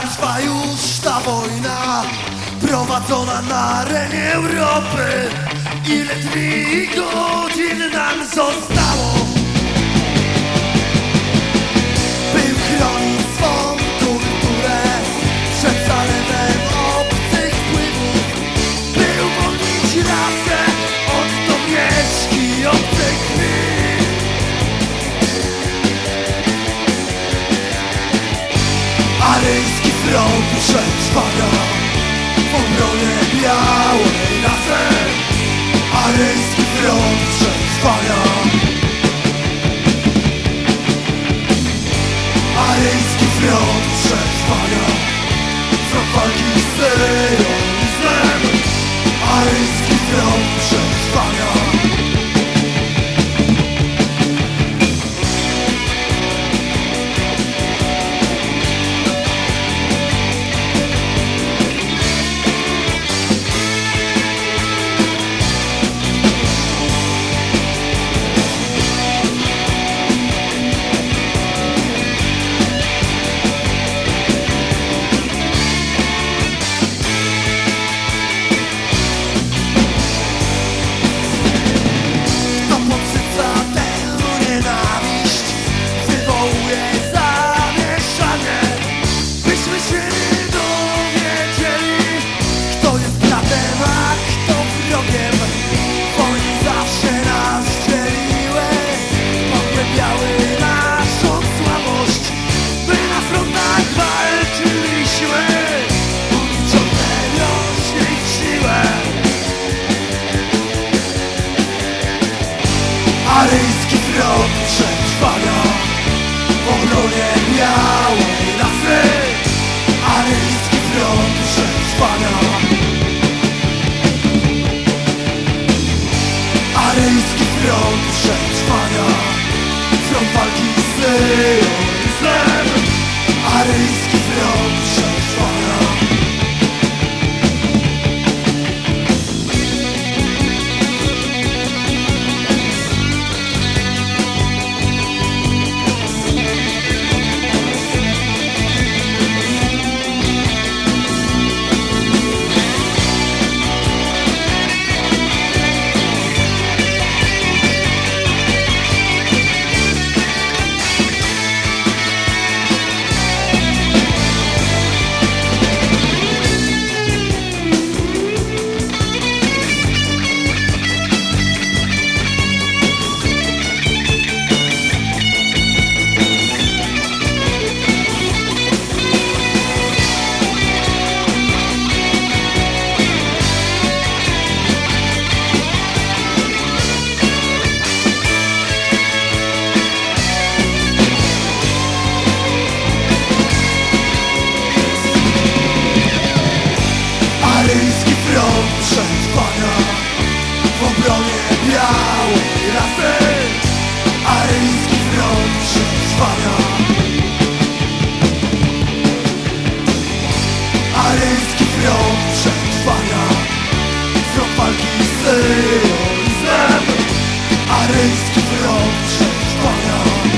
Trwa już ta wojna Prowadzona na arenie Europy. Ile dni i godzin nam zostało? Arei Miejski wyrok przetrwania